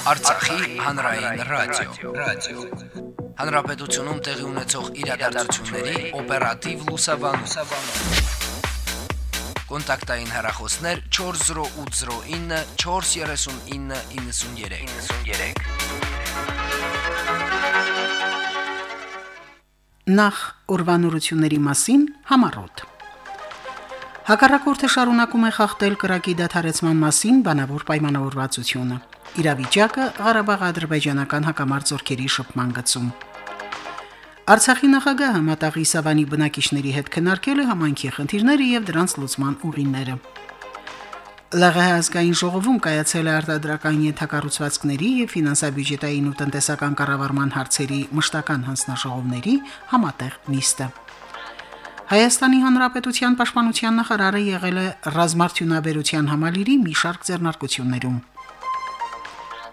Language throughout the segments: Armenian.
Արցախի հանրային ռադիո, ռադիո։ Հանրապետությունում տեղի ունեցող իրադարձությունների օպերատիվ լուսաբանում։ Կոնտակտային հեռախոսներ 40809 43993։ 93։ Նախ ուրվանորությունների մասին համառոտ։ Հակառակորդը շարունակում է խախտել կրակի դադարեցման մասին բանավոր պայմանավորվածությունը։ Իրավիճակը Ղարաբաղ ադրբեջանական հակամարտությունների շփման գծում։ Արցախի նախագահը մտաղի Սավանի բնակիչների հետ քննարկել է համայնքի խնդիրները եւ դրանց լուծման ուղիները։ ԼՂՀ ազգային ժողովում կայացել է արտադրական ենթակառուցվածքների եւ ֆինանսա-բյուջետային ու տնտեսական կառավարման հարցերի մշտական հանձնաժողովների համատեղ նիստը։ Հայաստանի Հանրապետության Պաշտպանության նախարարը եղել է ռազմարտյունաբերության համալիրի մի շարք ձեռնարկություններում։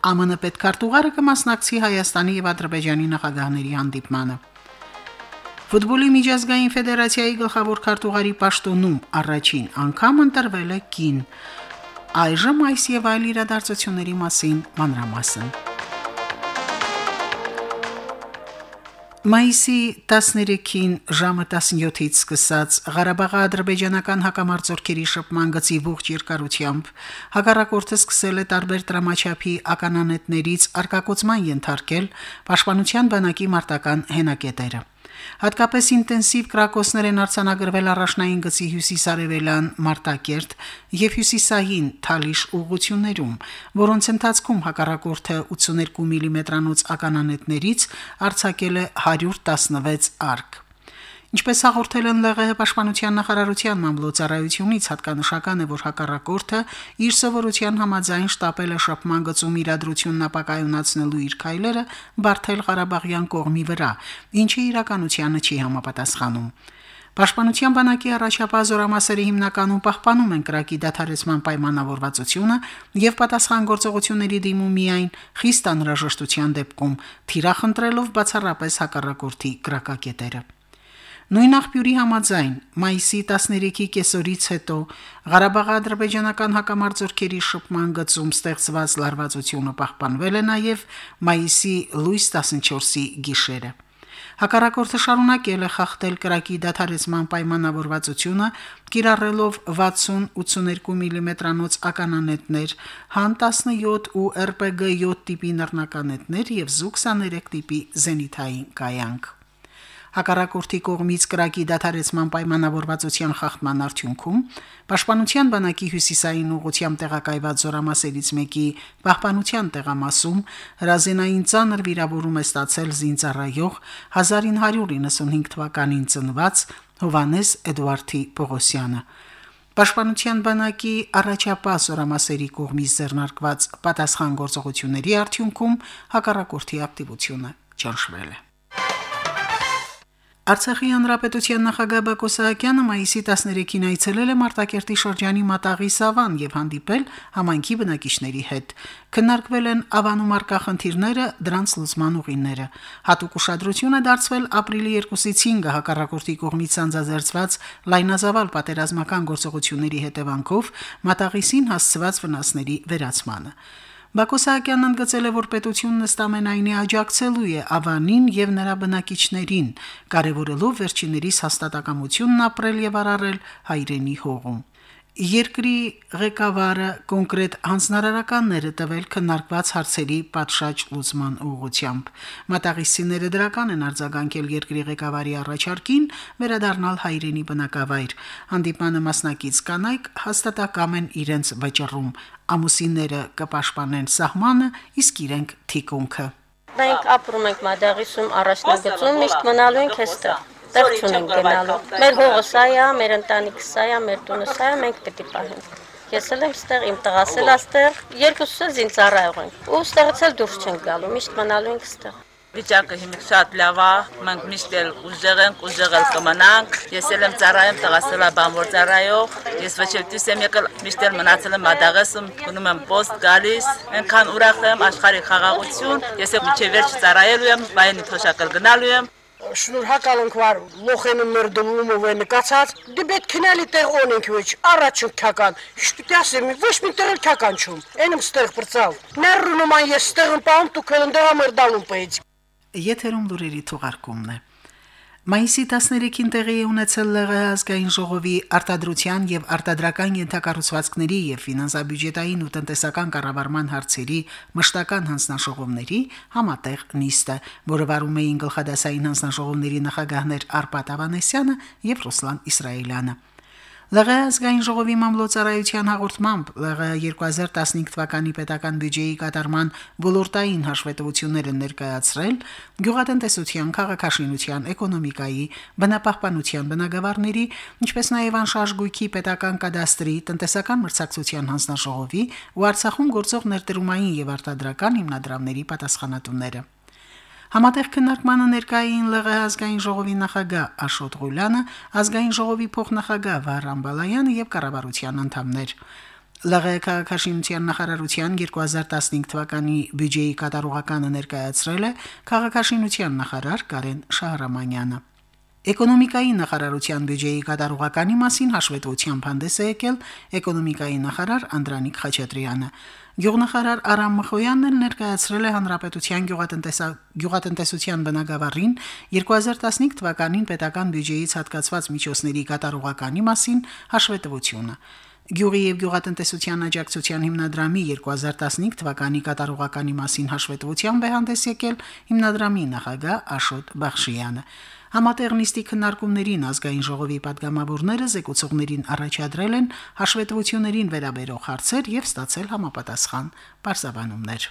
ԱՄՆ պետքարտուղարը կմասնակցի Հայաստանի եւ Ադրբեջանի նախագահների հանդիպմանը։ Ֆուտբոլի միջազգային ֆեդերացիայի գլխավոր քարտուղարի պաշտոնում առաջին անգամ ընտրվել է կին։ Այժմ այս եւ այլ իրադարձությունների մասին մանրամասն։ Մայիսի 13-ին ժամը 17-ից սկսած Ղարաբաղի ադրբեջանական հակամարտությունների շփման գծի ողջ երկարությամբ հակառակորդը սկսել է տարբեր դրամաչափի ականանետներից արկակոծման ենթարկել Պաշտպանության բանակի մարտական հենակետերը։ Հատկապես ինտենսիվ կրակոցներ են արձանագրվել առաջնային գծի հյուսիսարևելյան Մարտակերտ եւ հյուսիսային Թալիշ ուղություններում, որոնց ընթացքում հակառակորդը 82 մմ-անոց mm ականանետներից արձակել է 116 արկ։ Ինչպես հաղորդել են ԼՂՀ պաշտպանության նախարարության մամլոյցարայությունից հատկանշական է, որ հակառակորդը իր սովորության համաձայն շտապել է շփման գծում իրադրությունն ապակայունացնելու իր քայլերը Բարթել Ղարաբաղյան կողմի վրա, ինչը իրականությանը չի համապատասխանում։ Պաշտպանության բանակի առաջապահ զորամասերը հիմնականում պահպանում են կրակի դադարեցման պայմանավորվածությունը եւ պատասխան գործողությունների դիմում միայն խիստ անհրաժեշտության դեպքում թիրախնդրելով բացառապես հակառակորդի կրակակետերը։ Նույն աղբյուրի համաձայն մայիսի 13-ի կեսօրից հետո Ղարաբաղի ադրբեջանական հակամարտությունների շփման գծում ստեղծված լարվածությունը պահպանվել է նաև մայիսի լույս 14-ի գիշերը։ Հակառակորդը շարունակել է խախտել կրակի դադարեցման պայմանավորվածությունը, կիրառելով 60-82 մմ-անոց mm ականանետներ, հան 17 ու RPG 7 տիպի նռնականետներ եւ Zug 23 տիպի զենիթային կայանք։ Հակառակորդի կողմից կրակի դադարեցման պայմանավորվածության խախտման արդյունքում Պաշտպանության բանակի հյուսիսային ուղությամբ տեղակայված զորամասերից մեկի պահպանության տեղամասում հրազենային ցաներ վիրավորում է ստացել զինծառայող 1995 թվականին ծնված Հովանես Էդվարդի Պողոսյանը։ Պաշտպանության բանակի առաջապահ զորամասերի կողմից ձեռնարկված պատասխան գործողությունների արդյունքում հակառակորդի ակտիվությունը ճնշվել է։ Արցախի հանրապետության նախագահ Բակո Սահակյանը մայիսի 13-ին այցելել է Մարտակերտի շրջանի Մատաղի Սավան եւ հանդիպել համայնքի բնակիչների հետ։ Քննարկվել են ավանում արկա խնդիրները, դրանց լուծման ուղիները։ Հատուկ ուշադրություն է դարձվել ապրիլի 2-ից 5-ը հակառակորդի կողմից անձազերծված լայնազավալ պատերազմական գործողությունների հետևանքով Մատաղիսին հասցված վնասների վերացմանը։ Բակո Սահակյանն ընդգծել է, որ պետությունն ըստամենայնի աջակցելու է Ավանին եւ նրա բնակիչներին, կարևորելով վերջիններիս հաստատակամությունն ապրել եւ արարել հայրենի հողում։ Երկրի ղեկավարը կոնկրետ հանձնարարականներ է տվել քննարկված հարցերի պատշաճ լուծման ուղղությամբ։ Մատաղիսիները դրական են արձագանքել երկրի ղեկավարի առաջարկին վերադառնալ հայրենի բնակավայր։ Հանդիպանը մասնակից կանայք հաստատակամ են իրենց վճռում։ Ամուսինները կպաշտպանեն սահմանը, իսկ իրենք թիկունքը։ Մենք ապրում ենք Մադաղիսում առաջնագծում, միշտ մնալու ենք այստեղ տեղ չունենք գնալու։ Մեր հողը սա է, մեր ընտանիքը սա է, մեր տունը սա է, մենք պետք է պահենք։ Ես էլ եմ ստեղ, իմ տղաս էլ աստեղ, երկուսս էլ զինծառայող ենք։ Ու ստեղից էլ դուրս չենք գալու, միշտ մնալու ենք ստեղ։ Վիճակը հիմա շատ լավ է, մենք միշտ էլ ուժեղ ենք, ուժեղ էլ կմնանք։ Ես էլ եմ ծառայում, տղասել է բանվոր ծառայող։ Ես ոչ էլ դիս եմ եկել, միշտ էլ մնացել եմ Մադաղեսում, գնում եմ post գալիս։ Այնքան ուրախ եմ աշխարհի խաղաղություն։ Ես էլ միջև վերջ ծառայելու եմ, բայնի թոշակել գնալու եմ։ շնորհակալ ենք վար լոխենը մերդում ու նկացած դե պետք քնալի տեղ ունենք ոչ առաջ քական շտուտի ասեմ ոչ մի տեղ քական չում այնմ ստեղ բրծալ ներրունում այն ես ստեղն պահում դու քնդրա մերդալում պեջ Եթերում լուրերի թողարկումն է Մայիսի 13-ին տեղի է ունեցել ԼՂՀ ազգային ժողովի արտադրության եւ արտադրական ենթակառուցվածքների եւ ֆինանսա-բյուջետային ու տնտեսական կառավարման հարցերի մշտական հանձնաժողովների համատեղ նիստը, որը վարում էին գլխադասային հանձնաժողովների նախագահներ Արպատ Ավանեսյանը եւ Ռուսլան Իսրայելյանը։ ԼՂ ազգային ժողովի մամլոցարայության հաղորդմամբ ԼՂ 2015 թվականի պետական բյուջեի կատարման ոլորտային հաշվետվությունները ներկայացրել գյուղատնտեսության, քաղաքաշինության, էկոնոմիկայի, բնապահպանության, բնագավառների, ինչպես նաև անշարժ գույքի պետական կադաստրի, տնտեսական մրցակցության հանձնաժողովի ու Արցախում գործող ներդրումային եւ արտադրական հիմնադրամների պատասխանատուները։ Համատեղ քննարկմանը ներկային ԼՂ ազգային ժողովի նախագահ Աշոտ Ղուլյանը, ազգային ժողովի փոխնախագահ Վահրամ Բալայանը եւ կառավարության անդամներ։ ԼՂ քաղաքաշինության նախարարության 2015 թվականի բյուջեի կատարողականը ներկայացրել է քաղաքաշինության նախարար Կարեն Շահրամանյանը։ Էկոնոմիկայի նախարարության բյուջեի կատարողականի մասին հաշվետվությամբ հանդես է եկել էկոնոմիկայի նախարար Անդրանիկ Խաչատրյանը։ Գյուղնախարար Արամ Մխոյանն էլ ներկայացրել է Հանրապետության գյուղատնտեսության բնագավառին 2015 թվականին պետական բյուջեից հատկացված միջոցների կատարողականի մասին հաշվետվությունը։ Գյուղի եւ գյուղատնտեսության աջակցության հիմնադրամի 2015 թվականի կատարողականի մասին հաշվետվությամբ է հանդես եկել հիմնադրամի նախագահ Աշոտ Բախշյանը։ Համատեղ նիստի քննարկումներին ազգային ժողովի падգամավորները զեկուցողներին առաջադրել են հաշվետվություններին վերաբերող հարցեր եւ ստացել համապատասխան բարձավանումներ։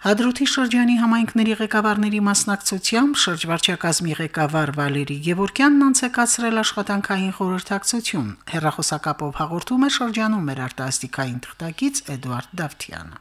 Հադրութի շրջանի համայնքների ղեկավարների մասնակցությամբ շրջվարչակազմի ղեկավար Վալերի Գևորքյանն անցեկացրել աշխատանքային խորհրդակցություն։ Հերրախոսակապով հաղորդում է շրջանում մեր արտասթիկային թղթակից Էդվարդ Դավթյանը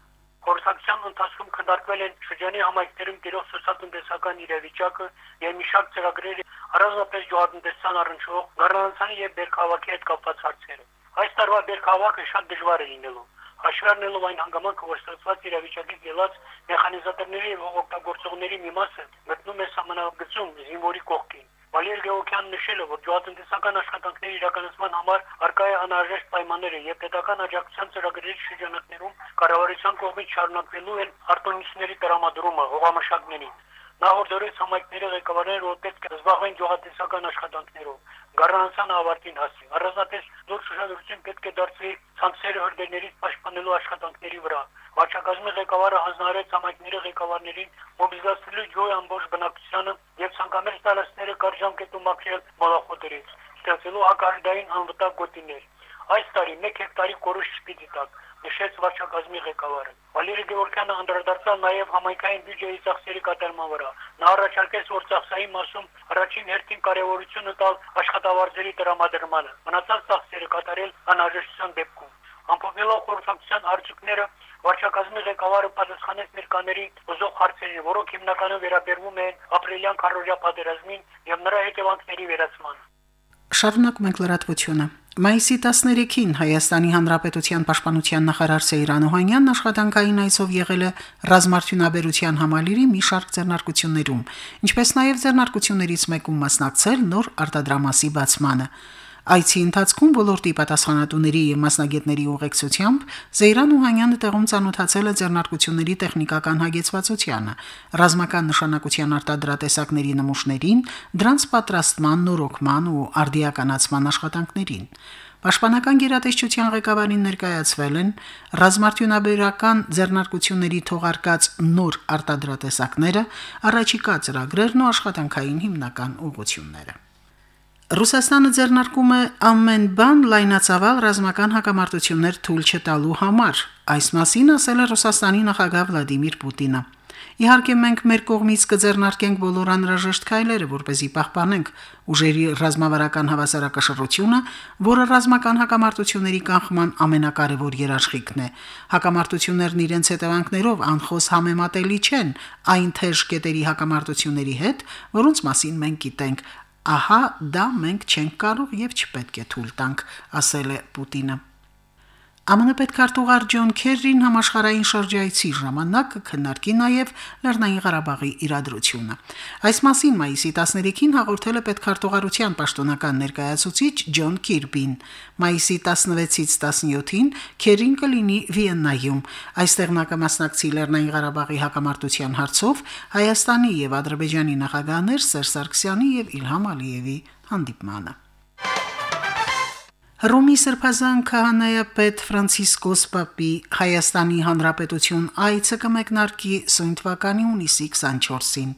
ընթացքում քննարկվել են շրջանի համայնքներում տիրող սոցիալ-տնտեսական իրավիճակը եւ մի շարք ծրագրերի առանձնապես գյուղատնտեսության առնչվող գառնանցանի եւ բերքահավաքի հետ կապված հարցերը։ Այս տարվա բերքահավաքը շատ դժվար է լինելու։ Հաշվի առնելով այն հանգամանքը, որ ստացված իրավիճակից ելած մեխանիզատորների եւ օգտագործողների մի մասը մտնում է համանագծում զինվորի կողքին։ Վալեր Գեոքյանն նշել է, որ գյուղատնտեսական աշխատանքների իրականացման համար արկա է անհրաժեշտ պայմանները եւ պետական աջակցության ծրագրերի շրջանակներում կառավարության կողմից շարունակվելու են արտոնությունների տրամադրումը հողամշակներին։ Նախորդ օրից համայնքների ղեկավարները որ պետք է զբաղվեն գյուղատնտեսական աշխատանքներով, գառնանցան ավարտին հասցի։ Առանձնապես նոր շրջադրություն պետք է դարձվի ցանցերը հրդեհներից պաշտպանելու աշխատանքների վրա։ Վարչակազմի ղեկավարը հանձնարարեց համայնքների ղեկավարներին մոբիլիզացնելու ջոյ ամբողջ բնակչությանը եւ ցանկամերձ տարածքները կարժամկետում մաքրել մոլախոտերից, ստեղծելու հակարդային անվտանգ գոտիներ։ Այս տարի 1 հեկտարի կորուս չպիտի տակ, նշեց վարչակազմի ղեկավարը։ Վալերի Գևորքյանը անդրադարձավ նաև համայնքային բյուջեի ծախսերի կատարման վրա։ Նա առաջարկեց, որ ծախսային մասում առաջին հերթին կարևորությունը տալ աշխատավարձերի տրամադրմանը, մնացած ծախսերը կատարել անհրաժեշտության դեպքում։ Ամփոփելով խորհրդակցության արդյունքները Վարչակազմի ղեկավարը պատասխանեց ներկաների ուզող հարցերին, որոնք հիմնականում վերաբերվում են ապրիլյան քարոզիա պատերազմին եւ նրա հետևանքների վերացմանը։ Շարունակում ենք լրատվությունը։ Մայիսի 13-ին Հայաստանի Հանրապետության Պաշտպանության նախարար Սեյրան Օհանյանն աշխատանքային այցով եղել է ռազմարտյունաբերության համալիրի մի շարք ձեռնարկություններում, ինչպես նաև ձեռնարկություններից մեկում մասնակցել նոր արտադրամասի բացմանը։ Այցի ընթացքում ոլորտի պատասխանատուների եւ մասնագետների ուղեկցությամբ Զեյրան Ուհանյանը տեղում ցանոթացել է ձեռնարկությունների տեխնիկական հագեցվածությանը, ռազմական նշանակության արտադրատեսակների նմուշներին, դրանց պատրաստման, նորոգման ու արդիականացման աշխատանքներին։ Պաշտպանական գերատեսչության ղեկավարին ներկայացվել են ռազմարտյունաբերական ձեռնարկությունների թողարկած նոր արտադրատեսակները, առաջիկա ծրագրերն ու աշխատանքային հիմնական ուղղությունները։ Ռուսաստանը ձեռնարկում է ամեն բան լայնածավալ ռազմական հակամարտություններ թույլ չտալու համար։ Այս մասին ասել է Ռուսաստանի նախագահ Վլադիմիր Պուտինը։ Իհարկե մենք մեր կողմից կձեռնարկենք բոլոր անհրաժեշտ քայլերը, որպեսզի պահպանենք ուժերի ռազմավարական հավասարակշռությունը, որը ռազմական հակամարտությունների կանխման ամենակարևոր երաշխիքն է։ Հակամարտություններն իրենց հետևանքներով անխոս համեմատելի չեն այն թեժ կետերի հակամարտությունների հետ, որոնց մասին մենք գիտենք, Ահա դա մենք չենք կարող եւ չպետք է թույլ տանք, ասել է Պուտինը։ ԱՄՆ պետքարտուղար Ջոն Քերրին համաշխարհային շրջայցի ժամանակ կքննարկի նաև Լեռնային Ղարաբաղի իրադրությունը։ Այս մասին մայիսի 13-ին հաղորդել է պետքարտուղարության պաշտոնական ներկայացուցիչ Ջոն Կիրբին։ Մայիսի 16-ից 17-ին Քերին կլինի Վիեննայում։ Այստեղ նա կմասնակցի Լեռնային Ղարաբաղի հակամարտության հարցով Հայաստանի եւ Ադրբեջանի նախագահներ Սերժ Սարգսյանի եւ Իլհամ Ալիևի հանդիպմանը։ Ռոմի Սրբազան քահանայապետ Ֆրանցիսկոս Պապի Հայաստանի Հանրապետություն այցը կմեկնարկի սույն թվականի հունիսի 24-ին։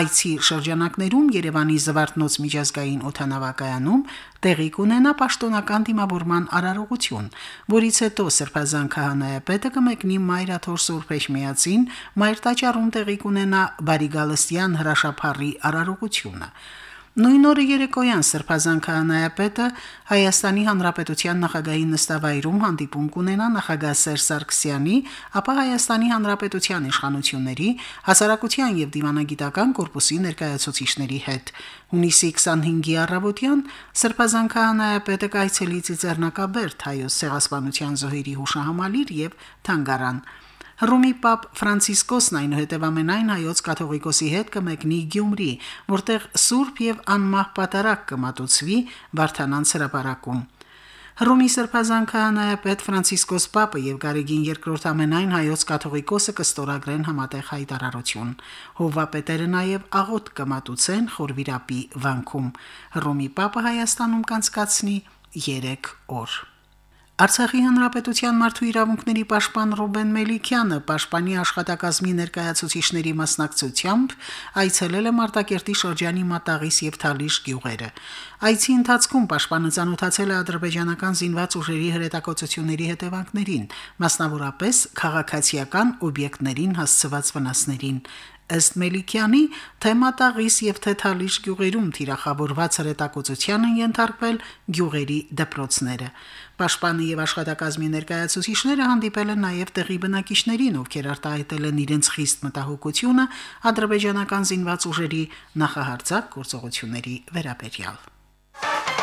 Այցի շրջանակներում Երևանի Զվարթնոց միջազգային օթանավակայանում տեղի կունենա պաշտոնական դիմավորման արարողություն, որից հետո Սրբազան քահանայապետը կմեկնի Մայրաթոր Սուրբ Էջմիածին, Մայր տաճարում տեղի կունենա Բարիգալստյան հրաշափառի արարողությունը։ Նույն օրը երեկոյան Սրբազան քահանայապետը Հայաստանի Հանրապետության նախագահի նստավայրում հանդիպում կունենա նախագահ Սերժ Սարգսյանի, ապա Հայաստանի Հանրապետության իշխանությունների, հասարակության եւ դիվանագիտական կորպուսի ներկայացուցիչների հետ։ Հունիսի 25-ի առավոտյան Սրբազան քահանայապետը կայցելի Ծիծեռնակաբերդ հայոց ցեղասպանության զոհերի հուշահամալիր եւ թանգարան։ Ռումի Պապ Ֆրանցիսկոսն այնուհետև ամենայն հայոց կաթողիկոսի հետ կմեկնի Գյումրի, որտեղ Սուրբ եւ անմահ պատարակ կմատուցվի Վարդանանց հրապարակում։ Ռումի Սրբազան քահանայապետ Ֆրանցիսկոս Պապը եւ Գարեգին II ամենայն հայոց կաթողիկոսը կստորագրեն համատեղ հայտարարություն։ Հովվապետերը նաեւ աղոտ կմատուցեն խորվիրապի վանքում։ Ռումի Պապը Հայաստանում կանցկացնի 3 օր։ Արցախի հանրապետության մարդու իրավունքների պաշտպան Ռոբեն Մելիքյանը պաշտպանի աշխատակազմի ներկայացուցիչների մասնակցությամբ այցելել է Մարտակերտի շրջանի Մատաղիս եւ Թալիշ գյուղերը։ Այցի ընթացքում պաշտպանը ցանոթացել է ադրբեջանական զինված ուժերի հրետակոծությունների հետևանքներին, մասնավորապես քաղաքացիական օբյեկտներին հասցված վնասներին։ Ըստ Մելիքյանի, թե Մատաղիս եւ թե Թալիշ գյուղերում թիրախավորված հրետակոծության են ենթարկվել գյուղերի դպրոցները։ Պաշտպանի եւ աշխատակազմի ներկայացուցիչները հանդիպել են նաեւ տեղի բնակիչներին, ովքեր արտահայտել են իրենց խիստ մտահոգությունը ադրբեջանական զինված ուժերի նախահարձակ գործողությունների վերաբերյալ։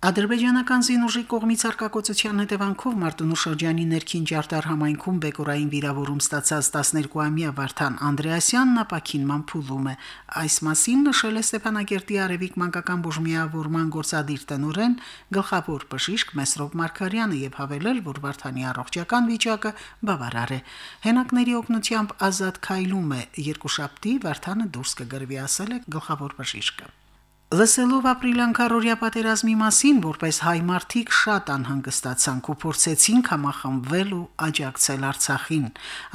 Ադրբեջանական զինուժի կողմից արկակոծության հետևանքով Մարտունու շրջանի ներքին ջարտար համայնքում բեկորային վիրավորում ստացած 12-ամյա Վարդան Անդրեասյանն ապակինման փուլում է։ Այս մասին նշել է Ստեփանագերտի Արևիկ մանկական բուժմիավորման գործադիր տնօրեն գլխավոր բժիշկ Մեսրոպ Մարկարյանը եւ հավելել, որ Վարդանի առողջական վիճակը բավարար է։ Հենակների օգնությամբ ազատ քայլում է երկու շաբթի Վարդանը դուրս կգրվի, ասել է գլխավոր բժիշկը։ Լսելով ապրիլյան քարորիա պատերազմի մասին, որպես հայ մարդիկ շատ անհանգստացան ու փորձեցին կամախմբվել ու աջակցել Արցախին։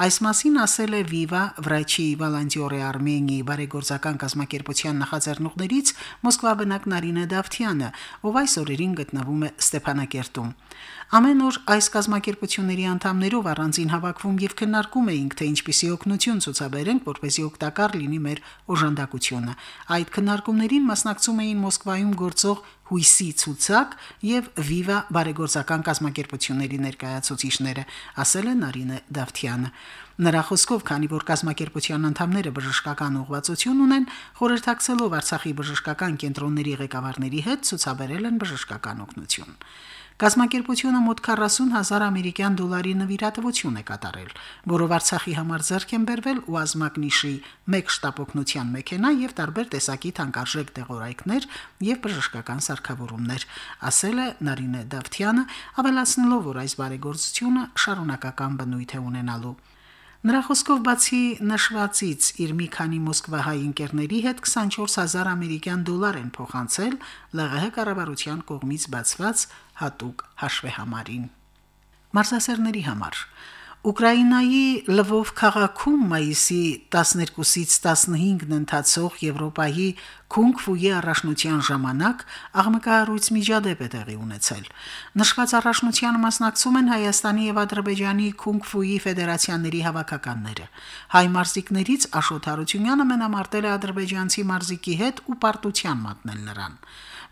Այս մասին ասել է Viva Վրաչի Վալանդիորե Արմենիի բարեգործական կազմակերպության նախաձեռնողներից Մոսկվա բնակ Նարինե Դավթյանը, ով այս օրերին գտնվում է Ստեփանակերտում։ Ամեն օր այս կազմակերպությունների անդամներով առանձին հավաքվում եւ քննարկում էինք, թե ինչպիսի օգնություն ցուցաբերենք, որպեսզի օգտակար լինի մեր օժանդակությունը։ Այդ քննարկումներին մասնակցում էին Մոսկվայում գործող հույսի ցուցակ եւ Viva բարեգործական կազմակերպությունների ներկայացուցիչները, ասել է Նարինե Դավթյանը։ Նրա խոսքով, քանի որ կազմակերպության անդամները բժշկական ուղղվածություն ունեն, խորհրդակցելով Արցախի բժշկական կենտրոնների ղեկավարների հետ ցուցաբերել են բժշկական օգնություն։ Կազմակերպությունը մոտ 40000 ամերիկյան դոլարի նվիրատվություն է կատարել, որով Արցախի համար ձեռք են բերվել Ուազմագնիշի 1 շտապօգնության մեքենա եւ տարբեր տեսակի թանկարժեք դեղորայքներ եւ բժշկական սարքավորումներ, ասել է Նարինե Դավթյանը, ավելացնելով, որ այս բարեգործությունը շարունակական բնույթ է ունենալու։ Նրա խոսքով բացի նշվածից իր մի քանի Մոսկվահայ ընկերների հետ 24000 ամերիկյան դոլար են փոխանցել ԼՂՀ կառավարության կողմից բացված հատուկ հաշվեհամարին։ Մարզասերների համար Ուկրաինայի Լվով քաղաքում մայիսի 12-ից 15-ն ընթացող Եվրոպայի Քունգֆուի առաջնության ժամանակ աղմկահարույց միջադեպ է տեղի ունեցել։ Նշված առաջնությանը մասնակցում են Հայաստանի եւ Ադրբեջանի Քունգֆուի ֆեդերացիաների հավաքականները։ Հայ մարզիկներից Աշոտ Հարությունյանը մենամարտել է ադրբեջանցի մարզիկի հետ ու պարտության մատնել նրան։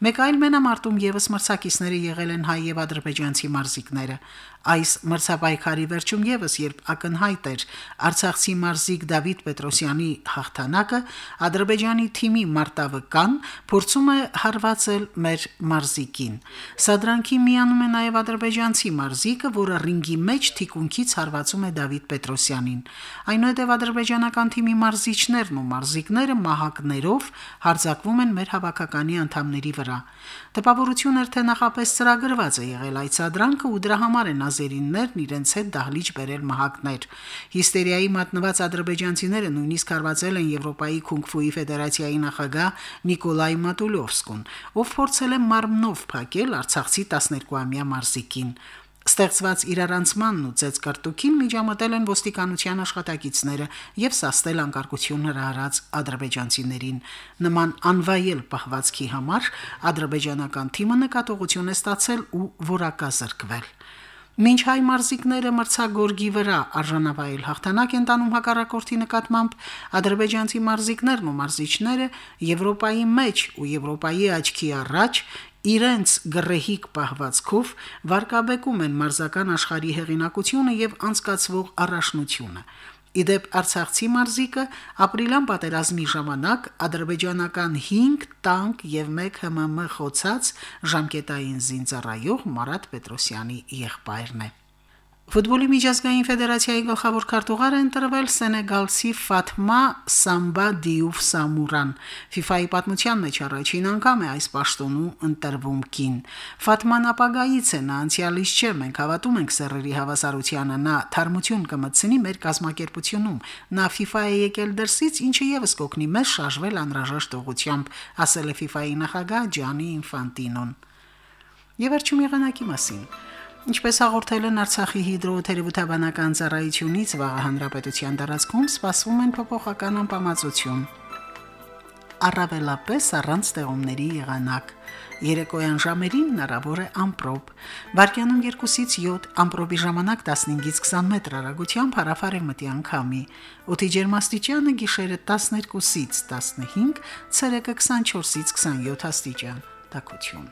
Մեկ այլ մենամարտում եւս մրցակիցները եղել են հայ եւ ադրբեջանցի մարզիկները։ Այս մրցապայքարի վերջում եւս երբ ակնհայտ էր Արցախցի մարզիկ Դավիթ Պետրոսյանի հաղթանակը, Ադրբեջանի թիմի մարտավկան փորձում է հարվածել մեր մարզիկին։ Սադրանքի միանում է նաեւ ադրբեջանցի մարզիկը, որը ռինգի մեջ թիկունքից հարվածում է Դավիթ Պետրոսյանին։ Այնուհետև ադրբեջանական թիմի մարզիչներն ու մարզիկները մահակներով հարձակվում են մեր հավաքականի անդամների վրա։ Տպավորություն էր թե նախապես ծրագրված է եղել այդ սադրանքը ու դրա համար են ազերիններն իրենց հետ դահլիճ բերել մահակներ։ Հիստերիայի մատնված ադրբեջանցիները նույնիսկ հարվածել են Եվրոպայի քունգֆուի ֆեդերացիայի նախագահ Նիկոլայ Մատուլովսկուն, ով փորձել է մարմնով փակել Արցախցի 12-ամյա մարզիկին։ Ստեղծված իրարանցմանն ու ծեծկարտուքին միջամտել են ոստիկանության աշխատակիցները եւ սաստել անկարգություն հրահրած ադրբեջանցիներին։ Նման անվայել պահվածքի համար ադրբեջանական թիմը նկատողություն է ստացել ու որակազրկվել։ Մինչ հայ մարզիկները մրցագորգի վրա արժանավայել հաղթանակ են տանում հակառակորդի նկատմամբ, ադրբեջանցի մարզիկներն ու մարզիչները Եվրոպայի մեջ ու Եվրոպայի աչքի առաջ իրենց գրեհիկ պահվածքով վարկաբեկում են մարզական աշխարհի հեղինակությունը եւ անցկացվող առաջնությունը։ Իդեպ Արցախցի մարզիկը ապրիլյան պատերազմի ժամանակ ադրբեջանական 5 տանկ եւ 1 ՀՄՄ խոցած ժամկետային զինծառայող Մարատ Պետրոսյանի եղբայրն է։ Ֆուտբոլի միջազգային ֆեդերացիայի գլխավոր քարտուղարը ընտրվել Սենեգալցի Ֆաթմա Սամբա Դիուֆ Սամուրան։ FIFA-ի պատմության մեջ առաջին անգամ է այս պաշտոնու ընտրվում կին։ Ֆաթման ապագայից է, նա անցյալից չէ, մենք հավատում ենք սերերի հավասարությանը, նա թարմություն կմտցնի մեր կազմակերպությունում։ Նա FIFA-ի եկել դրսից, ինչը եւս կօգնի մեզ շարժվել անհրաժեշտ ուղղությամբ, ասել է FIFA-ի նախագահ Ջանի Ինֆանտինոն։ Եվ եղանակի մասին։ Ինչպես հաղորդել են Արցախի հիդրոթերապևտաբանական ծառայությունից, վաղ հանրապետության տարածքում սպասվում են փոփոխական անբավարարություն։ Առավելապես առանց ստեղումների եղանակ։ Երեկոյան ժամերին հնարավոր է ամպրոպ։ Վարկյանում 2-ից 7, ամպրոպի ժամանակ 15-ից 20 մետր հեռագությամբ հարավարեմտի անկամի։ Օդի ջերմաստիճանը գիշերը 12-ից 15, ցերեկը 24-ից 27 աստիճան։ Տակություն։